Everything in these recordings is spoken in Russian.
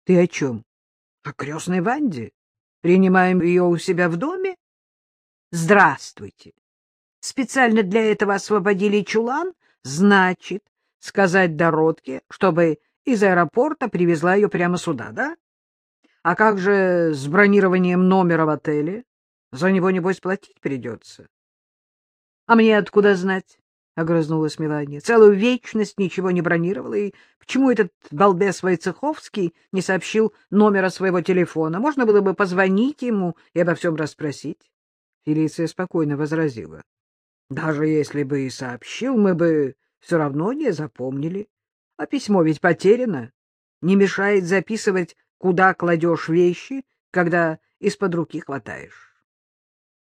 — Ты о чем? — О крестной Ванде. Принимаем ее у себя в доме? — Здравствуйте. Специально для этого освободили чулан? Значит, сказать Дородке, чтобы из аэропорта привезла ее прямо сюда, да? А как же с бронированием номера в отеле? За него, небось, платить придется. — А мне откуда знать? — огрызнулась Мелания. — Целую вечность ничего не бронировала, и почему этот балбес Войцеховский не сообщил номера своего телефона? Можно было бы позвонить ему и обо всем расспросить. Фелиция спокойно возразила. — Даже если бы и сообщил, мы бы все равно не запомнили. А письмо ведь потеряно. Не мешает записывать, куда кладешь вещи, когда из-под руки хватаешь.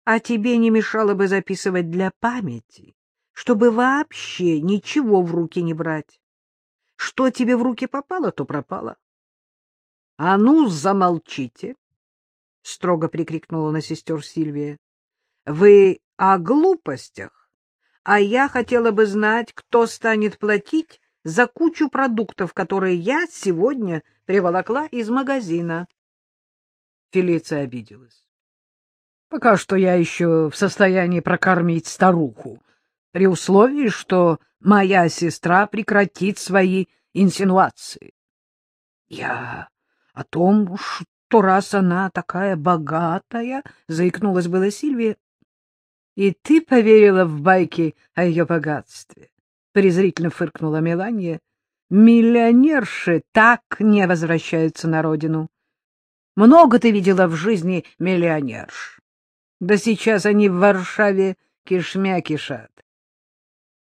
А тебе не мешало бы записывать для памяти чтобы вообще ничего в руки не брать. Что тебе в руки попало, то пропало. — А ну, замолчите! — строго прикрикнула на сестер Сильвия. — Вы о глупостях, а я хотела бы знать, кто станет платить за кучу продуктов, которые я сегодня приволокла из магазина. Фелиция обиделась. — Пока что я еще в состоянии прокормить старуху, при условии, что моя сестра прекратит свои инсинуации. Я о том, что раз она такая богатая, заикнулась была Сильвия. И ты поверила в байки о ее богатстве? презрительно фыркнула Мелания. Миллионерши так не возвращаются на родину. Много ты видела в жизни миллионерш. Да сейчас они в Варшаве кишмя кишат.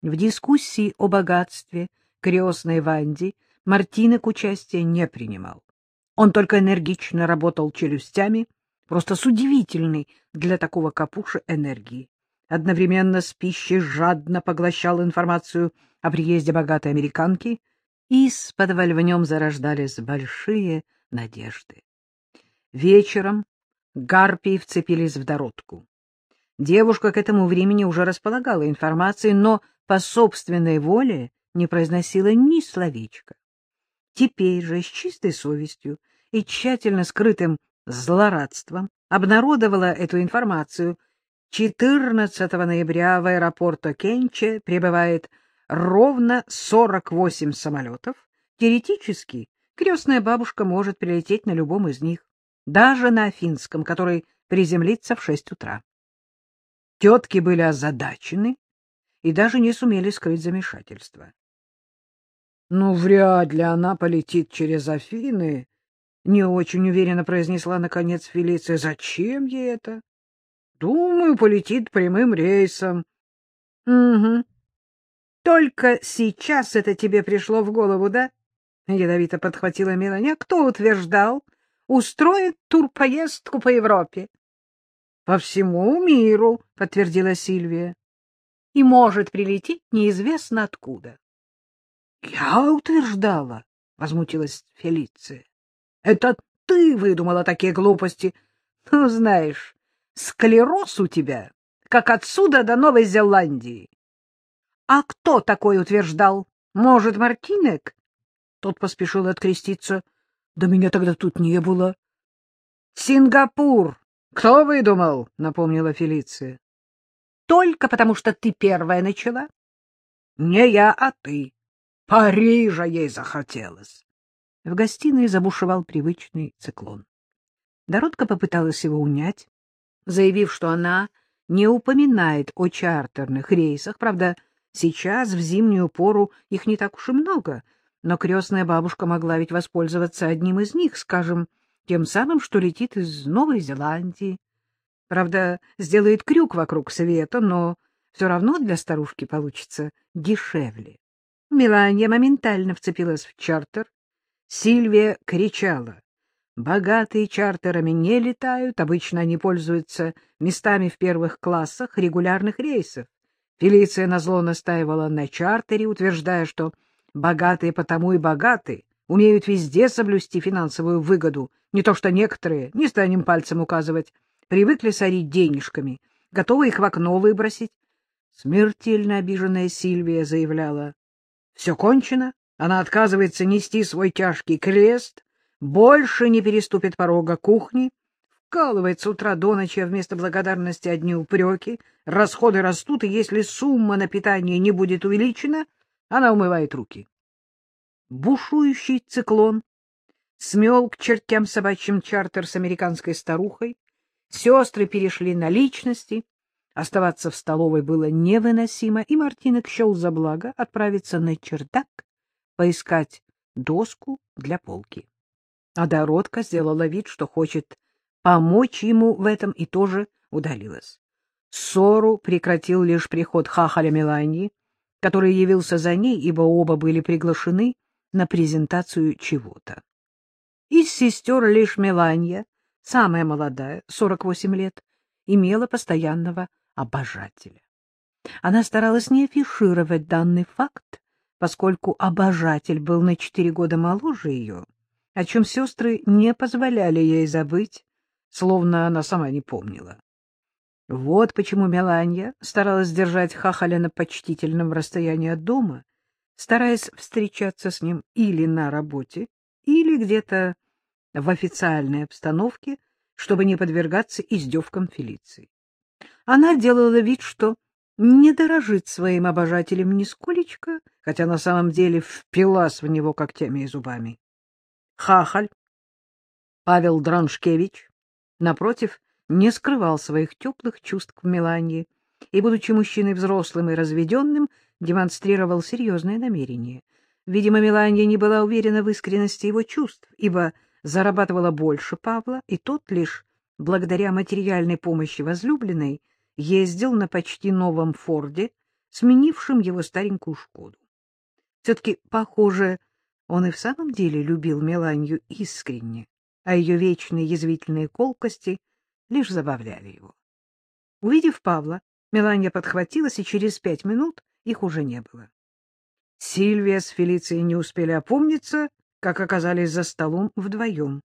В дискуссии о богатстве крестной Ванди Мартинок участия не принимал. Он только энергично работал челюстями, просто с удивительной для такого капуша энергией. Одновременно с пищей жадно поглощал информацию о приезде богатой американки, и в нем зарождались большие надежды. Вечером гарпии вцепились в дородку. Девушка к этому времени уже располагала информацией, но по собственной воле не произносила ни словечка. Теперь же с чистой совестью и тщательно скрытым злорадством обнародовала эту информацию. 14 ноября в аэропорт Кенче прибывает ровно 48 самолетов. Теоретически крестная бабушка может прилететь на любом из них, даже на финском, который приземлится в 6 утра. Тетки были озадачены и даже не сумели скрыть замешательство. — Ну, вряд ли она полетит через Афины, — не очень уверенно произнесла, наконец, Фелиция. — Зачем ей это? — Думаю, полетит прямым рейсом. — Угу. Только сейчас это тебе пришло в голову, да? — ядовито подхватила Мелания. — Кто утверждал? Устроит турпоездку по Европе. — По всему миру, — подтвердила Сильвия и может прилететь неизвестно откуда. — Я утверждала, — возмутилась Фелиция. — Это ты выдумала такие глупости. Ну, знаешь, склероз у тебя, как отсюда до Новой Зеландии. — А кто такой утверждал? Может, Мартинек? Тот поспешил откреститься. — Да меня тогда тут не было. — Сингапур! Кто выдумал? — напомнила Фелиция только потому, что ты первая начала? Не я, а ты. Парижа ей захотелось. В гостиной забушевал привычный циклон. Доротка попыталась его унять, заявив, что она не упоминает о чартерных рейсах. Правда, сейчас, в зимнюю пору, их не так уж и много, но крестная бабушка могла ведь воспользоваться одним из них, скажем, тем самым, что летит из Новой Зеландии. Правда, сделает крюк вокруг света, но все равно для старушки получится дешевле. Мелания моментально вцепилась в чартер. Сильвия кричала. Богатые чартерами не летают, обычно они пользуются местами в первых классах регулярных рейсов. Фелиция назло настаивала на чартере, утверждая, что богатые потому и богаты, умеют везде соблюсти финансовую выгоду, не то что некоторые, не станем пальцем указывать, привыкли сорить денежками, готовы их в окно выбросить. Смертельно обиженная Сильвия заявляла. Все кончено, она отказывается нести свой тяжкий крест, больше не переступит порога кухни, вкалывает с утра до ночи, а вместо благодарности одни упреки, расходы растут, и если сумма на питание не будет увеличена, она умывает руки. Бушующий циклон смел к чертям собачьим чартер с американской старухой, сестры перешли на личности, оставаться в столовой было невыносимо, и Мартинок счел за благо отправиться на чердак, поискать доску для полки. А Доротка сделала вид, что хочет помочь ему в этом, и тоже удалилась. Ссору прекратил лишь приход хахаля Мелании, который явился за ней, ибо оба были приглашены на презентацию чего-то. Из сестер лишь Меланья, самая молодая, 48 лет, имела постоянного обожателя. Она старалась не афишировать данный факт, поскольку обожатель был на четыре года моложе ее, о чем сестры не позволяли ей забыть, словно она сама не помнила. Вот почему Меланья старалась держать Хахаля на почтительном расстоянии от дома, стараясь встречаться с ним или на работе, или где-то в официальной обстановке, чтобы не подвергаться издевкам Фелиции. Она делала вид, что не дорожит своим обожателем нисколечко, хотя на самом деле впилась в него когтями и зубами. Хахаль, Павел Драншкевич, напротив, не скрывал своих теплых чувств к Мелании и, будучи мужчиной взрослым и разведенным, демонстрировал серьезные намерения. Видимо, Мелания не была уверена в искренности его чувств, ибо зарабатывала больше Павла, и тот лишь благодаря материальной помощи возлюбленной ездил на почти новом Форде, сменившем его старенькую Шкоду. Все-таки, похоже, он и в самом деле любил Меланию искренне, а ее вечные язвительные колкости лишь забавляли его. Увидев Павла, Мелания подхватилась, и через пять минут их уже не было. Сильвия с Фелицией не успели опомниться, как оказались за столом вдвоем.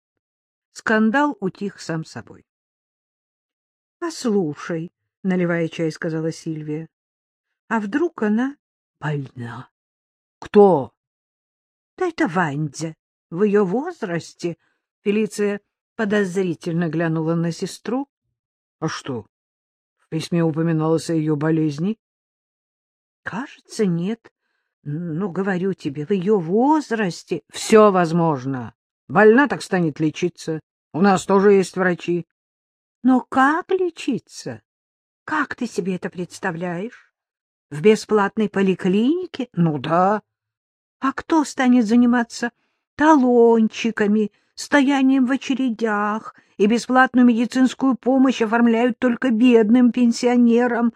Скандал утих сам собой. — Послушай, — наливая чай, сказала Сильвия, — а вдруг она больна? — Кто? — Да это Вандя. В ее возрасте Фелиция подозрительно глянула на сестру. — А что? В письме упоминалось о ее болезни? — Кажется, нет. Но, говорю тебе, в ее возрасте все возможно. Больна так станет лечиться. У нас тоже есть врачи. Но как лечиться? Как ты себе это представляешь? В бесплатной поликлинике? Ну да. А кто станет заниматься талончиками, стоянием в очередях и бесплатную медицинскую помощь оформляют только бедным пенсионерам?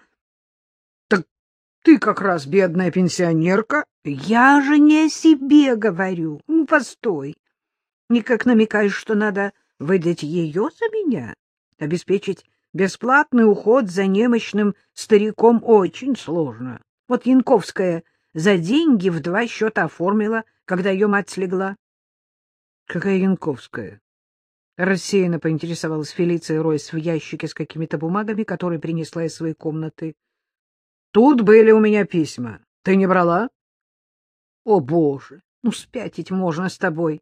Ты как раз бедная пенсионерка. Я же не о себе говорю. Ну, постой. Никак намекаешь, что надо выдать ее за меня? Обеспечить бесплатный уход за немощным стариком очень сложно. Вот Янковская за деньги в два счета оформила, когда ее мать слегла. — Какая Янковская? Рассеянно поинтересовалась Фелиция, роясь в ящике с какими-то бумагами, которые принесла из своей комнаты. — Тут были у меня письма. Ты не брала? — О, боже! Ну, спятить можно с тобой.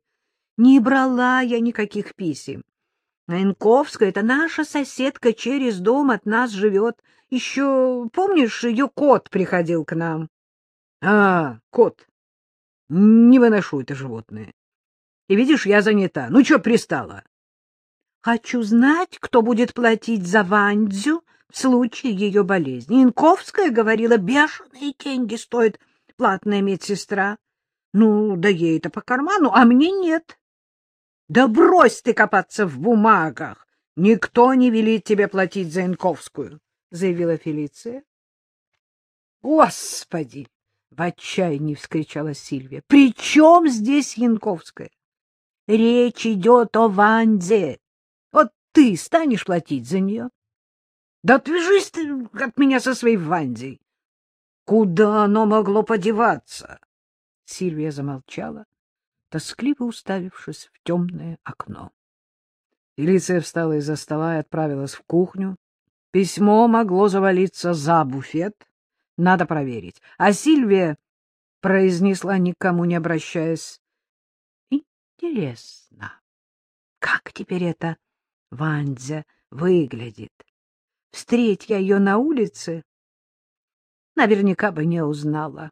Не брала я никаких писем. Янковская — это наша соседка через дом от нас живет. Еще, помнишь, ее кот приходил к нам? — А, кот. Не выношу это животное. И видишь, я занята. Ну, что пристала? — Хочу знать, кто будет платить за Вандзю в случае ее болезни. Янковская говорила, бешеные деньги стоит платная медсестра. Ну, да ей это по карману, а мне нет. Да брось ты копаться в бумагах! Никто не велит тебе платить за Янковскую, — заявила Фелиция. — Господи! — в отчаянии вскричала Сильвия. — При чем здесь Янковская? Речь идет о Ванде. Вот ты станешь платить за нее? Да отвяжись ты от меня со своей Вандой. Куда оно могло подеваться? Сильвия замолчала, тоскливо уставившись в темное окно. Фелиция встала из-за стола и отправилась в кухню. Письмо могло завалиться за буфет. Надо проверить. А Сильвия произнесла, никому не обращаясь, Интересно, Как теперь это Вандзя выглядит? Встреть я ее на улице, наверняка бы не узнала.